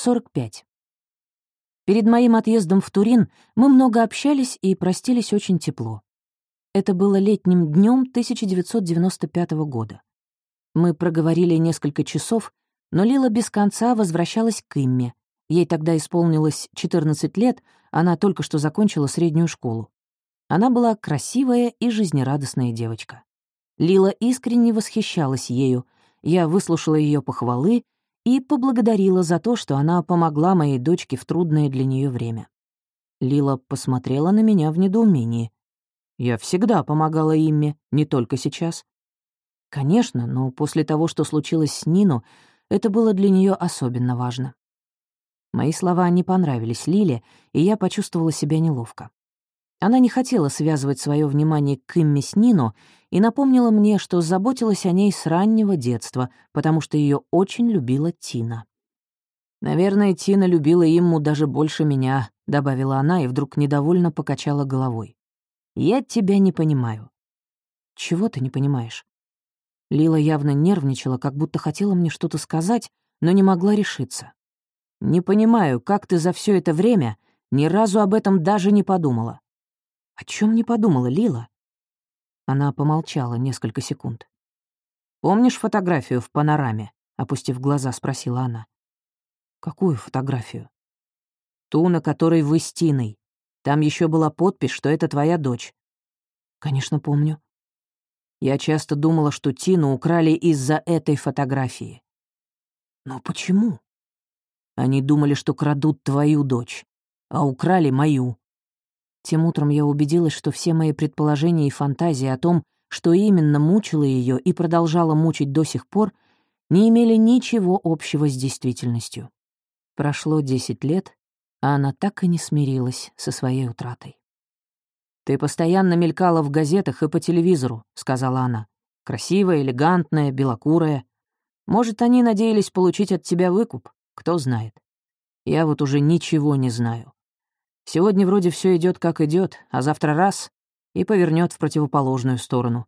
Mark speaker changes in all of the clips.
Speaker 1: 45. Перед моим отъездом в Турин мы много общались и простились очень тепло. Это было летним днем 1995 года. Мы проговорили несколько часов, но Лила без конца возвращалась к Имме. Ей тогда исполнилось 14 лет, она только что закончила среднюю школу. Она была красивая и жизнерадостная девочка. Лила искренне восхищалась ею. Я выслушала ее похвалы и поблагодарила за то, что она помогла моей дочке в трудное для нее время. Лила посмотрела на меня в недоумении. Я всегда помогала Имме, не только сейчас. Конечно, но после того, что случилось с Нину, это было для нее особенно важно. Мои слова не понравились Лиле, и я почувствовала себя неловко. Она не хотела связывать свое внимание к Имме с Нину и напомнила мне, что заботилась о ней с раннего детства, потому что ее очень любила Тина. «Наверное, Тина любила Имму даже больше меня», — добавила она и вдруг недовольно покачала головой. Я тебя не понимаю». «Чего ты не понимаешь?» Лила явно нервничала, как будто хотела мне что-то сказать, но не могла решиться. «Не понимаю, как ты за все это время ни разу об этом даже не подумала». «О чем не подумала, Лила?» Она помолчала несколько секунд. «Помнишь фотографию в панораме?» — опустив глаза, спросила она. «Какую фотографию?» «Ту, на которой вы с Тиной. Там еще была подпись, что это твоя дочь». «Конечно, помню». Я часто думала, что Тину украли из-за этой фотографии. «Но почему?» Они думали, что крадут твою дочь, а украли мою. Тем утром я убедилась, что все мои предположения и фантазии о том, что именно мучило ее и продолжала мучить до сих пор, не имели ничего общего с действительностью. Прошло десять лет, а она так и не смирилась со своей утратой. «Ты постоянно мелькала в газетах и по телевизору», — сказала она. «Красивая, элегантная, белокурая. Может, они надеялись получить от тебя выкуп, кто знает. Я вот уже ничего не знаю. Сегодня вроде все идет как идет, а завтра раз — и повернет в противоположную сторону.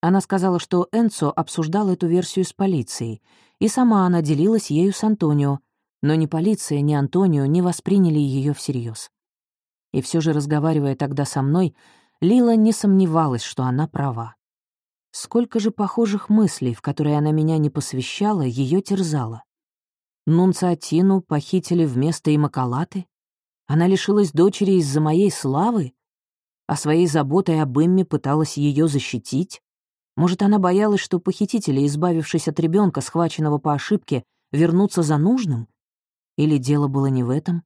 Speaker 1: Она сказала, что Энцо обсуждал эту версию с полицией, и сама она делилась ею с Антонио, но ни полиция, ни Антонио не восприняли ее всерьез. И все же, разговаривая тогда со мной, Лила не сомневалась, что она права. Сколько же похожих мыслей, в которые она меня не посвящала, ее терзала. Нунциатину похитили вместо Имакалаты? Она лишилась дочери из-за моей славы? А своей заботой об Имме пыталась ее защитить? Может, она боялась, что похитители, избавившись от ребенка, схваченного по ошибке, вернутся за нужным? Или дело было не в этом?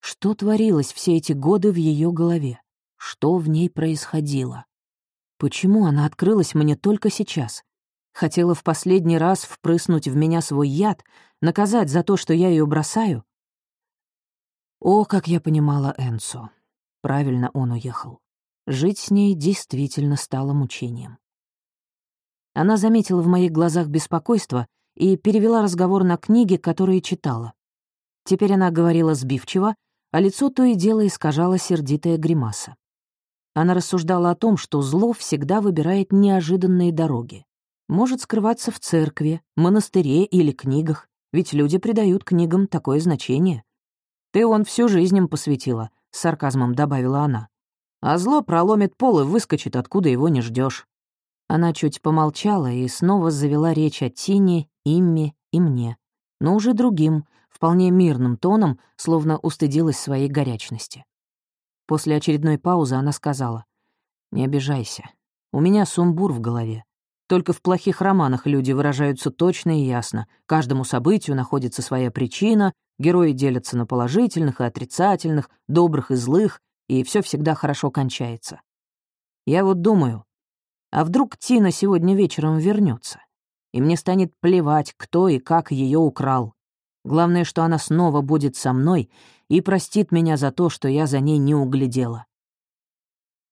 Speaker 1: Что творилось все эти годы в ее голове? Что в ней происходило? Почему она открылась мне только сейчас? Хотела в последний раз впрыснуть в меня свой яд, наказать за то, что я ее бросаю? О, как я понимала Энсо. Правильно он уехал. Жить с ней действительно стало мучением. Она заметила в моих глазах беспокойство и перевела разговор на книги, которые читала. Теперь она говорила сбивчиво, а лицо то и дело искажала сердитая гримаса. Она рассуждала о том, что зло всегда выбирает неожиданные дороги. Может скрываться в церкви, монастыре или книгах, ведь люди придают книгам такое значение. «Ты он всю жизнь им посвятила», — с сарказмом добавила она. «А зло проломит пол и выскочит, откуда его не ждешь. Она чуть помолчала и снова завела речь о Тине, Имме и мне, но уже другим, вполне мирным тоном, словно устыдилась своей горячности. После очередной паузы она сказала, «Не обижайся. У меня сумбур в голове. Только в плохих романах люди выражаются точно и ясно. Каждому событию находится своя причина, герои делятся на положительных и отрицательных, добрых и злых, и все всегда хорошо кончается. Я вот думаю, а вдруг Тина сегодня вечером вернется, и мне станет плевать, кто и как ее украл. Главное, что она снова будет со мной и простит меня за то, что я за ней не углядела.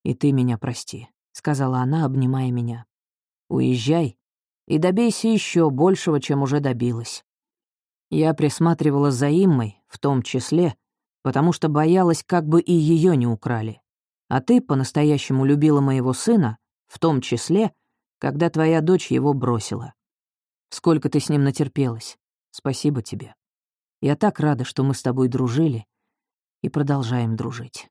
Speaker 1: «И ты меня прости», — сказала она, обнимая меня. «Уезжай и добейся еще большего, чем уже добилась». Я присматривала за Иммой, в том числе, потому что боялась, как бы и ее не украли. А ты по-настоящему любила моего сына, в том числе, когда твоя дочь его бросила. Сколько ты с ним натерпелась. Спасибо тебе. Я так рада, что мы с тобой дружили и продолжаем дружить.